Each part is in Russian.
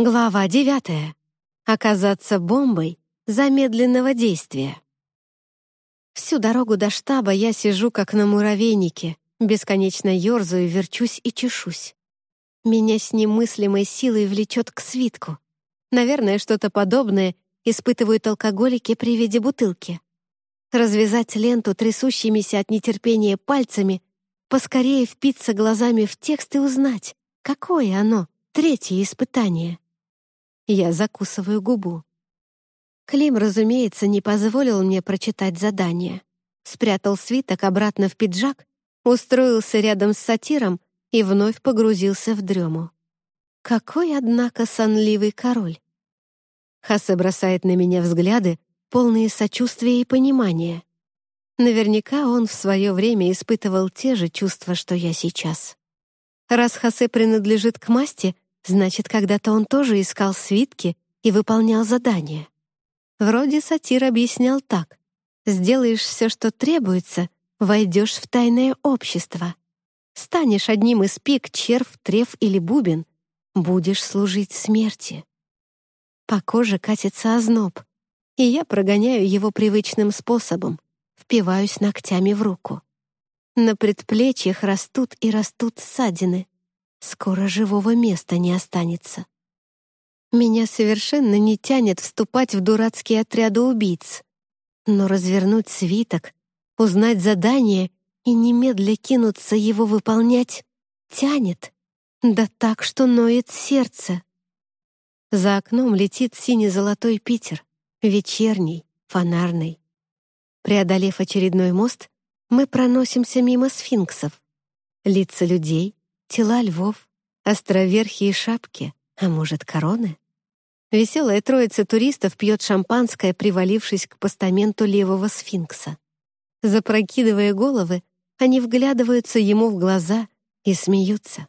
Глава девятая. Оказаться бомбой замедленного действия. Всю дорогу до штаба я сижу как на муравейнике, бесконечно ерзаю, верчусь и чешусь. Меня с немыслимой силой влечет к свитку. Наверное, что-то подобное испытывают алкоголики при виде бутылки. Развязать ленту трясущимися от нетерпения пальцами, поскорее впиться глазами в текст и узнать, какое оно, третье испытание. Я закусываю губу. Клим, разумеется, не позволил мне прочитать задание. Спрятал свиток обратно в пиджак, устроился рядом с сатиром и вновь погрузился в дрему. Какой, однако, сонливый король. Хасе бросает на меня взгляды, полные сочувствия и понимания. Наверняка он в свое время испытывал те же чувства, что я сейчас. Раз Хасе принадлежит к масти, Значит, когда-то он тоже искал свитки и выполнял задания. Вроде сатир объяснял так. «Сделаешь все, что требуется, войдешь в тайное общество. Станешь одним из пик, червь, треф или бубен. Будешь служить смерти». По коже катится озноб, и я прогоняю его привычным способом, впиваюсь ногтями в руку. На предплечьях растут и растут ссадины. Скоро живого места не останется. Меня совершенно не тянет вступать в дурацкие отряды убийц. Но развернуть свиток, узнать задание и немедля кинуться его выполнять тянет. Да так, что ноет сердце. За окном летит сине-золотой Питер, вечерний, фонарный. Преодолев очередной мост, мы проносимся мимо сфинксов. Лица людей, Тела львов, островерхие шапки, а может, короны? Веселая троица туристов пьет шампанское, привалившись к постаменту левого сфинкса. Запрокидывая головы, они вглядываются ему в глаза и смеются.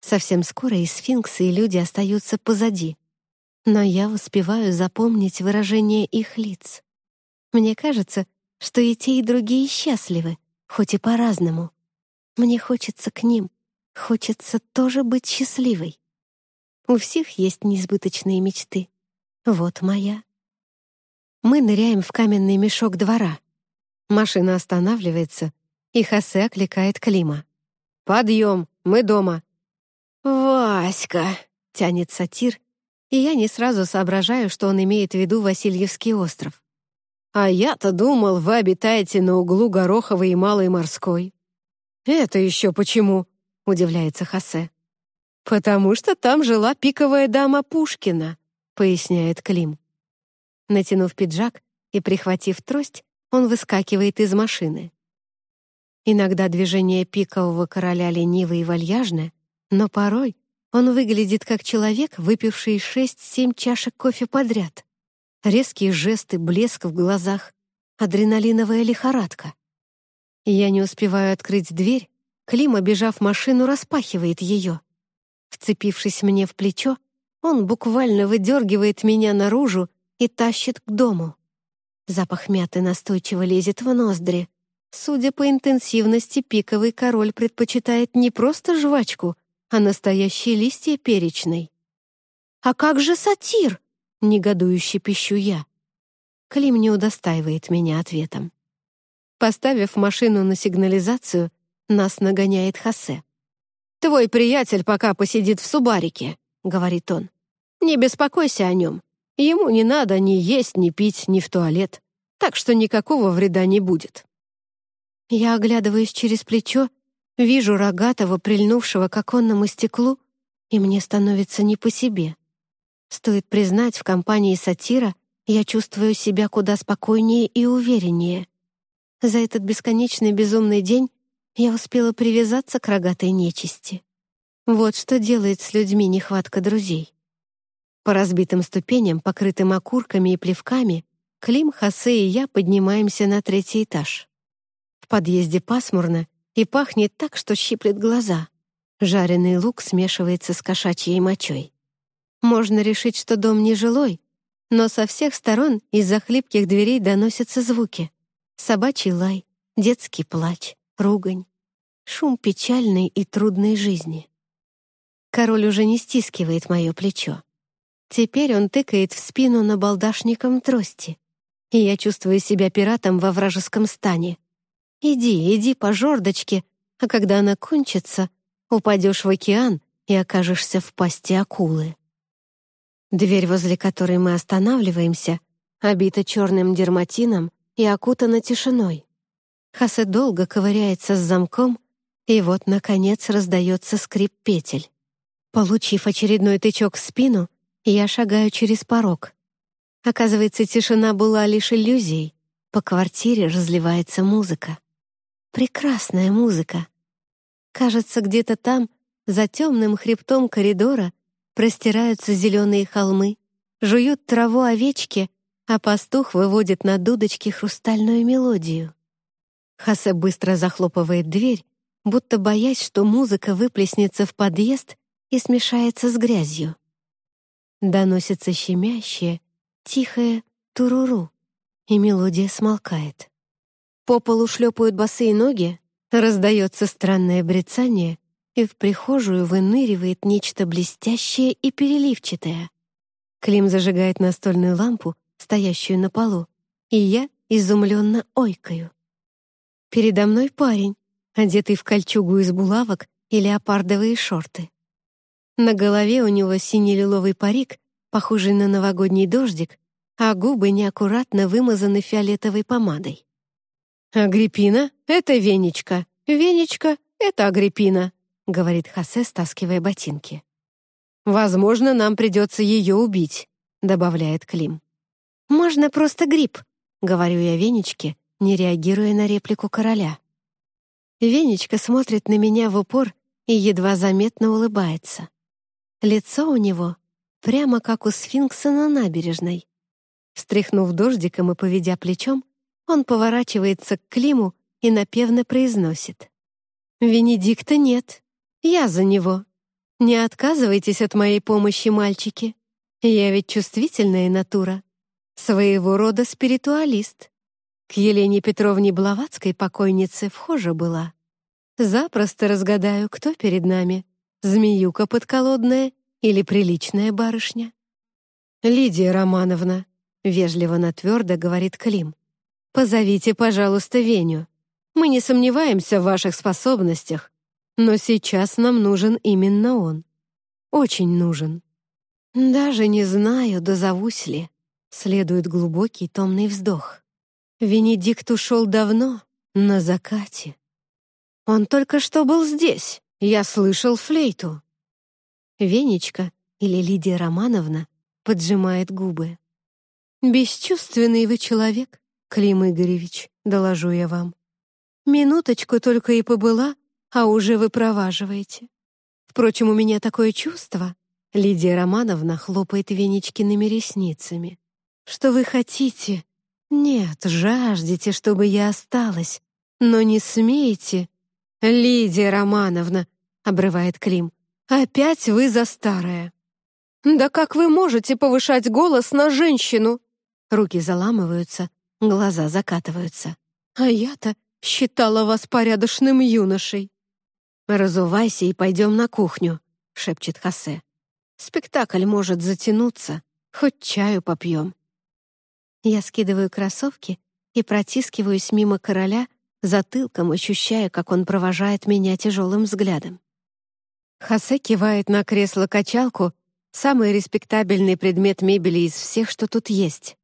Совсем скоро и сфинксы, и люди остаются позади. Но я успеваю запомнить выражение их лиц. Мне кажется, что и те, и другие счастливы, хоть и по-разному. Мне хочется к ним, Хочется тоже быть счастливой. У всех есть несбыточные мечты. Вот моя. Мы ныряем в каменный мешок двора. Машина останавливается, и Хосе окликает Клима. «Подъем, мы дома». «Васька!» — тянет сатир, и я не сразу соображаю, что он имеет в виду Васильевский остров. «А я-то думал, вы обитаете на углу Гороховой и Малой Морской». «Это еще почему?» Удивляется Хосе. «Потому что там жила пиковая дама Пушкина», поясняет Клим. Натянув пиджак и прихватив трость, он выскакивает из машины. Иногда движение пикового короля ленивы и вальяжны, но порой он выглядит как человек, выпивший шесть-семь чашек кофе подряд. Резкие жесты, блеск в глазах, адреналиновая лихорадка. Я не успеваю открыть дверь, Клим, обежав машину, распахивает ее. Вцепившись мне в плечо, он буквально выдергивает меня наружу и тащит к дому. Запах мяты настойчиво лезет в ноздри. Судя по интенсивности, пиковый король предпочитает не просто жвачку, а настоящие листья перечной. «А как же сатир?» — негодующе пищу я. Клим не удостаивает меня ответом. Поставив машину на сигнализацию, нас нагоняет Хосе. «Твой приятель пока посидит в субарике», — говорит он. «Не беспокойся о нем. Ему не надо ни есть, ни пить, ни в туалет. Так что никакого вреда не будет». Я оглядываюсь через плечо, вижу рогатого, прильнувшего к оконному стеклу, и мне становится не по себе. Стоит признать, в компании сатира я чувствую себя куда спокойнее и увереннее. За этот бесконечный безумный день я успела привязаться к рогатой нечисти. Вот что делает с людьми нехватка друзей. По разбитым ступеням, покрытым окурками и плевками, Клим, Хосе и я поднимаемся на третий этаж. В подъезде пасмурно и пахнет так, что щиплет глаза. Жареный лук смешивается с кошачьей мочой. Можно решить, что дом не жилой, но со всех сторон из-за хлипких дверей доносятся звуки. Собачий лай, детский плач, ругань, шум печальной и трудной жизни. Король уже не стискивает мое плечо. Теперь он тыкает в спину набалдашником трости, и я чувствую себя пиратом во вражеском стане. Иди, иди по жердочке, а когда она кончится, упадешь в океан и окажешься в пасти акулы. Дверь, возле которой мы останавливаемся, обита черным дерматином и окутана тишиной. Хасе долго ковыряется с замком, и вот, наконец, раздается скрип петель. Получив очередной тычок в спину, я шагаю через порог. Оказывается, тишина была лишь иллюзией. По квартире разливается музыка. Прекрасная музыка. Кажется, где-то там, за темным хребтом коридора, простираются зеленые холмы, жуют траву овечки, а пастух выводит на дудочке хрустальную мелодию. Хасе быстро захлопывает дверь, будто боясь, что музыка выплеснется в подъезд и смешается с грязью. Доносится щемящее, тихое туруру, и мелодия смолкает. По полу шлепают босые ноги, раздается странное брецание, и в прихожую выныривает нечто блестящее и переливчатое. Клим зажигает настольную лампу, стоящую на полу, и я изумленно ойкаю. Передо мной парень, одетый в кольчугу из булавок и леопардовые шорты. На голове у него синий-лиловый парик, похожий на новогодний дождик, а губы неаккуратно вымазаны фиолетовой помадой. «Агриппина — это Венечка, Венечка — это Агриппина», — говорит Хосе, стаскивая ботинки. «Возможно, нам придется ее убить», — добавляет Клим. «Можно просто гриб», — говорю я Венечке, не реагируя на реплику короля. Венечка смотрит на меня в упор и едва заметно улыбается. Лицо у него прямо как у сфинкса на набережной. Встряхнув дождиком и поведя плечом, он поворачивается к Климу и напевно произносит. «Венедикта нет. Я за него. Не отказывайтесь от моей помощи, мальчики. Я ведь чувствительная натура. Своего рода спиритуалист. К Елене Петровне Блаватской покойнице вхожа была. Запросто разгадаю, кто перед нами. Змеюка подколодная или приличная барышня? «Лидия Романовна», — вежливо, но твердо говорит Клим, «позовите, пожалуйста, Веню. Мы не сомневаемся в ваших способностях, но сейчас нам нужен именно он. Очень нужен». «Даже не знаю, дозовусь ли», — следует глубокий томный вздох. Венедикт ушел давно, на закате. Он только что был здесь. Я слышал флейту. Венечка или Лидия Романовна поджимает губы. «Бесчувственный вы человек, Клим Игоревич, доложу я вам. Минуточку только и побыла, а уже вы проваживаете. Впрочем, у меня такое чувство, Лидия Романовна хлопает Венечкиными ресницами, что вы хотите, «Нет, жаждете, чтобы я осталась, но не смеете». «Лидия Романовна», — обрывает Клим, — «опять вы за старое». «Да как вы можете повышать голос на женщину?» Руки заламываются, глаза закатываются. «А я-то считала вас порядочным юношей». «Разувайся и пойдем на кухню», — шепчет Хосе. «Спектакль может затянуться, хоть чаю попьем». Я скидываю кроссовки и протискиваюсь мимо короля, затылком ощущая, как он провожает меня тяжелым взглядом. Хосе кивает на кресло-качалку, самый респектабельный предмет мебели из всех, что тут есть.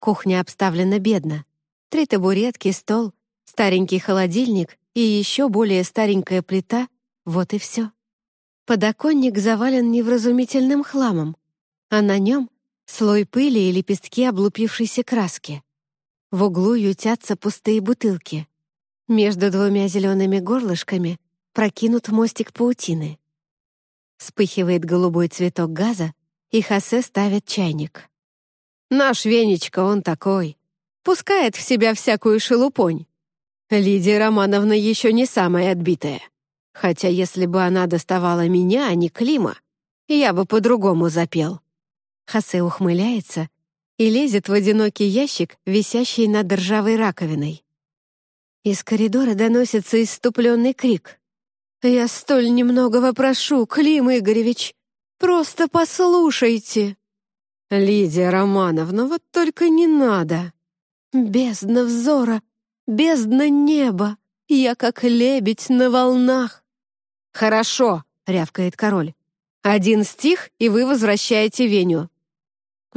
Кухня обставлена бедно. Три табуретки, стол, старенький холодильник и еще более старенькая плита — вот и все. Подоконник завален невразумительным хламом, а на нем слой пыли и лепестки облупившейся краски. В углу ютятся пустые бутылки. Между двумя зелеными горлышками прокинут мостик паутины. Вспыхивает голубой цветок газа, и Хосе ставит чайник. «Наш Венечка, он такой. Пускает в себя всякую шелупонь. Лидия Романовна еще не самая отбитая. Хотя если бы она доставала меня, а не Клима, я бы по-другому запел». Хосе ухмыляется и лезет в одинокий ящик, висящий над ржавой раковиной. Из коридора доносится иступленный крик. «Я столь немногого прошу, Клим Игоревич! Просто послушайте!» «Лидия Романовна, вот только не надо!» «Бездна взора, бездна неба, я как лебедь на волнах!» «Хорошо!» — рявкает король. «Один стих, и вы возвращаете Веню».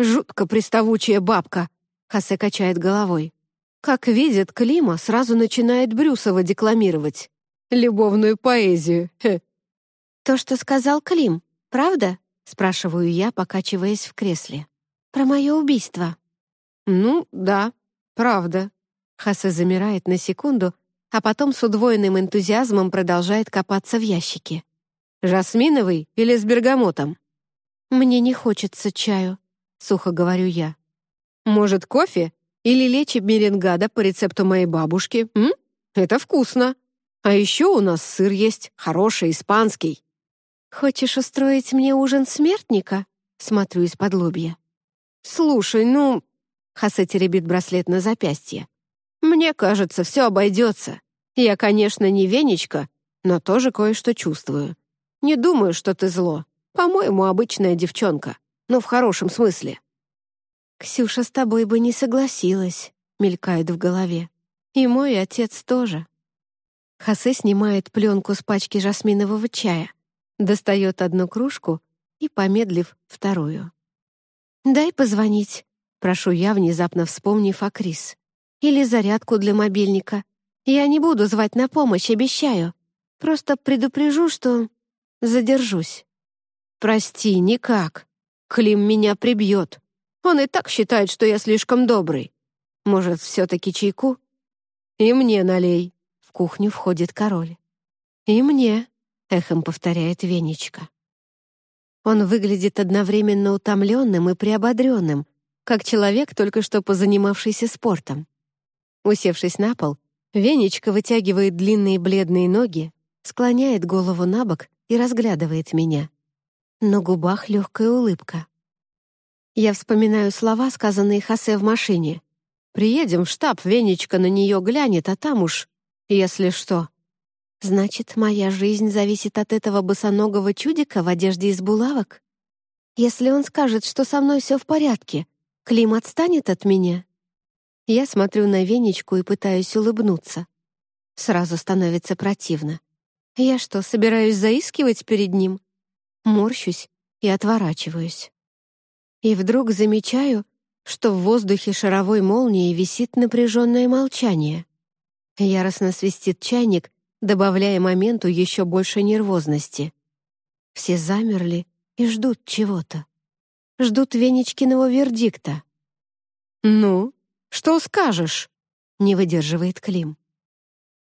«Жутко приставучая бабка», — Хосе качает головой. Как видит Клима, сразу начинает Брюсова декламировать. Любовную поэзию. Хе. «То, что сказал Клим, правда?» — спрашиваю я, покачиваясь в кресле. «Про мое убийство». «Ну, да, правда». Хасе замирает на секунду, а потом с удвоенным энтузиазмом продолжает копаться в ящике. «Жасминовый или с бергамотом?» «Мне не хочется чаю», — сухо говорю я. «Может, кофе или лечи меренгада по рецепту моей бабушки? М? Это вкусно. А еще у нас сыр есть, хороший, испанский». «Хочешь устроить мне ужин смертника?» Смотрю из-под лобья. «Слушай, ну...» Хасе теребит браслет на запястье. «Мне кажется, все обойдется. Я, конечно, не венечка, но тоже кое-что чувствую. Не думаю, что ты зло. По-моему, обычная девчонка, но в хорошем смысле». «Ксюша с тобой бы не согласилась», — мелькает в голове. «И мой отец тоже». Хосе снимает пленку с пачки жасминового чая, достает одну кружку и, помедлив, вторую. «Дай позвонить», — прошу я, внезапно вспомнив о Крис. «Или зарядку для мобильника. Я не буду звать на помощь, обещаю. Просто предупрежу, что задержусь». «Прости, никак. Клим меня прибьет», он и так считает, что я слишком добрый. Может, все-таки чайку? И мне налей. В кухню входит король. И мне, эхом повторяет Венечка. Он выглядит одновременно утомленным и приободренным, как человек, только что позанимавшийся спортом. Усевшись на пол, Венечка вытягивает длинные бледные ноги, склоняет голову на бок и разглядывает меня. На губах легкая улыбка. Я вспоминаю слова, сказанные Хосе в машине. «Приедем в штаб, Венечка на нее глянет, а там уж, если что». Значит, моя жизнь зависит от этого босоногого чудика в одежде из булавок? Если он скажет, что со мной все в порядке, Клим отстанет от меня? Я смотрю на Венечку и пытаюсь улыбнуться. Сразу становится противно. Я что, собираюсь заискивать перед ним? Морщусь и отворачиваюсь. И вдруг замечаю, что в воздухе шаровой молнии висит напряженное молчание. Яростно свистит чайник, добавляя моменту еще больше нервозности. Все замерли и ждут чего-то. Ждут Венечкиного вердикта. «Ну, что скажешь?» — не выдерживает Клим.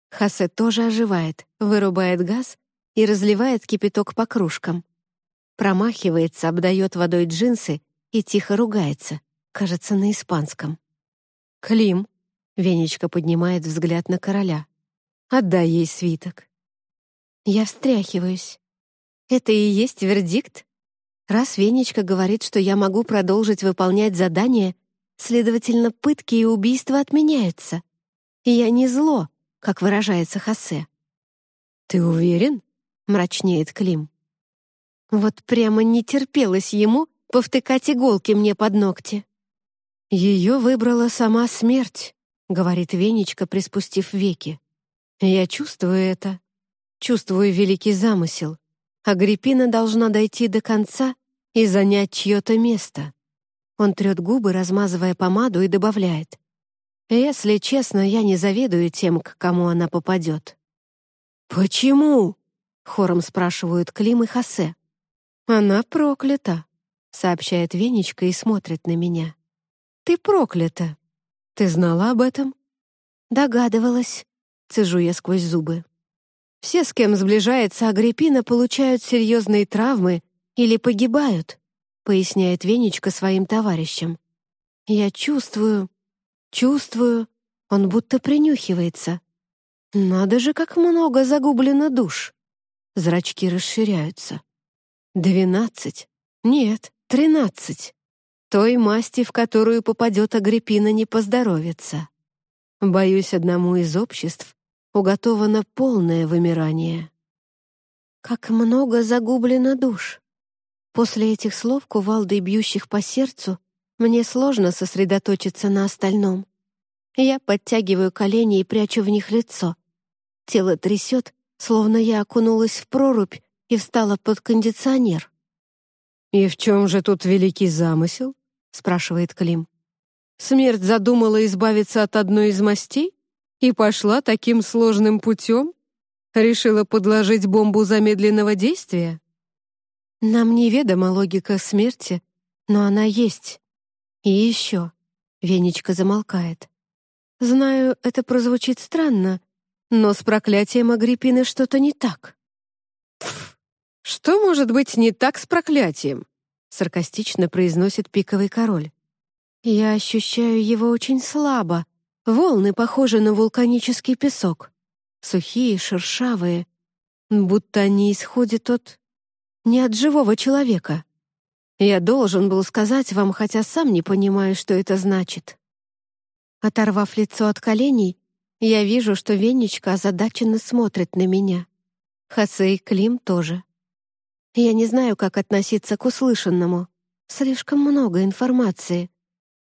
Хасе тоже оживает, вырубает газ и разливает кипяток по кружкам. Промахивается, обдает водой джинсы и тихо ругается, кажется, на испанском. «Клим!» — Венечка поднимает взгляд на короля. «Отдай ей свиток». Я встряхиваюсь. Это и есть вердикт? Раз Венечка говорит, что я могу продолжить выполнять задание, следовательно, пытки и убийства отменяются. И я не зло, как выражается Хосе. «Ты уверен?» — мрачнеет Клим. Вот прямо не терпелось ему повтыкать иголки мне под ногти. «Ее выбрала сама смерть», — говорит Венечка, приспустив веки. «Я чувствую это. Чувствую великий замысел. Агриппина должна дойти до конца и занять чье-то место». Он трет губы, размазывая помаду, и добавляет. «Если честно, я не завидую тем, к кому она попадет». «Почему?» — хором спрашивают Клим и Хосе. «Она проклята», сообщает Венечка и смотрит на меня. «Ты проклята! Ты знала об этом?» «Догадывалась», — цежу я сквозь зубы. «Все, с кем сближается Агриппина, получают серьезные травмы или погибают», — поясняет Венечка своим товарищам. «Я чувствую, чувствую, он будто принюхивается. Надо же, как много загублено душ!» Зрачки расширяются. «Двенадцать? Нет, Тринадцать. Той масти, в которую попадет Агриппина, не поздоровится. Боюсь, одному из обществ уготовано полное вымирание. Как много загублено душ. После этих слов кувалдой, бьющих по сердцу, мне сложно сосредоточиться на остальном. Я подтягиваю колени и прячу в них лицо. Тело трясет, словно я окунулась в прорубь и встала под кондиционер. «И в чем же тут великий замысел?» — спрашивает Клим. «Смерть задумала избавиться от одной из мастей и пошла таким сложным путем? Решила подложить бомбу замедленного действия?» Нам неведома логика смерти, но она есть. И еще. Венечка замолкает. Знаю, это прозвучит странно, но с проклятием Агриппины что-то не так. Что может быть не так с проклятием? Саркастично произносит пиковый король. Я ощущаю его очень слабо. Волны похожи на вулканический песок. Сухие, шершавые. Будто они исходят от не от живого человека. Я должен был сказать вам, хотя сам не понимаю, что это значит. Оторвав лицо от коленей, я вижу, что Венечка озадаченно смотрит на меня. Хасе и Клим тоже. Я не знаю, как относиться к услышанному. Слишком много информации.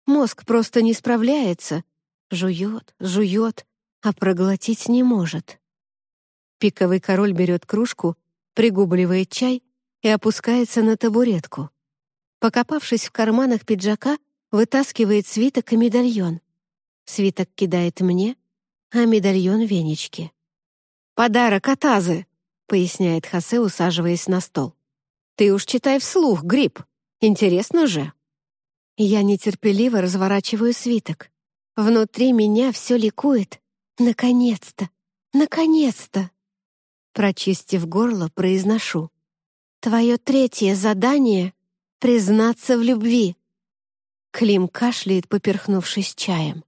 Мозг просто не справляется. Жует, жует, а проглотить не может. Пиковый король берет кружку, пригубливает чай и опускается на табуретку. Покопавшись в карманах пиджака, вытаскивает свиток и медальон. Свиток кидает мне, а медальон — венечки. «Подарок от Азы», — поясняет Хосе, усаживаясь на стол. «Ты уж читай вслух, Гриб. Интересно же». Я нетерпеливо разворачиваю свиток. Внутри меня все ликует. Наконец-то! Наконец-то! Прочистив горло, произношу. Твое третье задание — признаться в любви. Клим кашляет, поперхнувшись чаем.